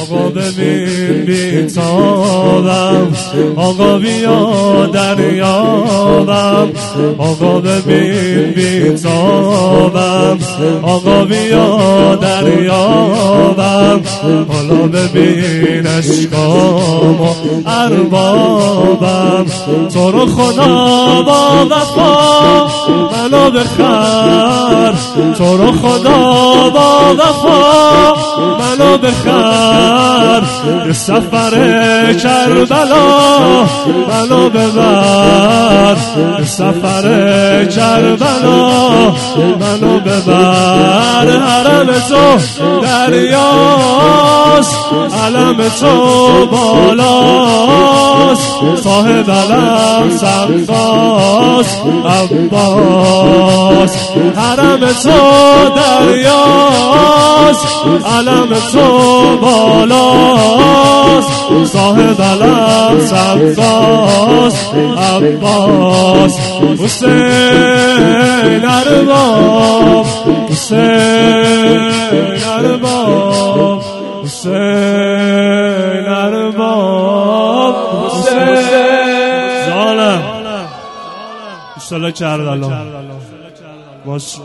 آقا ببین بیتابم آقا بیا دریابم آقا ببین بیتابم آقا بیا دریابم حالا ببین اشکام و اربابم تو رو خدا با وفا منو بخر تو رو خدا با وفا منو بخر سفر کربلا منو ببر سفر کربلا منو ببر حرم تو دریاست علم تو بالاست صاحب علم سبزاست عباس حرم تو دریاست علم تو بالاست صاحب علم سبزاست عباس حسین ارباب حسین ارباب حسین حسین. ظالم اشتالا کرد الان. باش.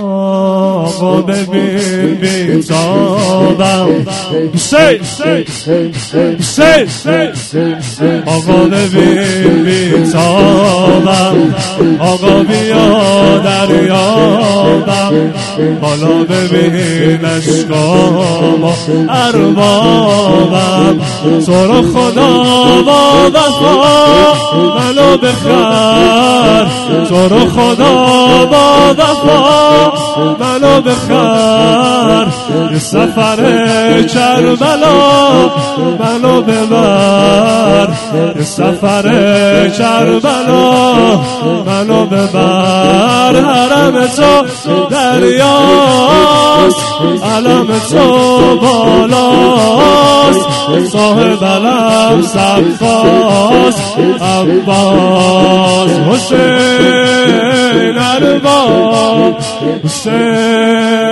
آقا ببین بیتابم حسین. حسین. آقا ببین بیتابم آقا بیا دریابم حالا ببین اشکام و اربابم تو رو خدا با وفا. منو بخر تو رو خدا با وفا. منو بخر یه سفر کربلا. منو ببر. سفر کربلا منو ببر حرم تو دریاست علم تو بالاست صاحب علم سباست عباس حسین ارباب حسین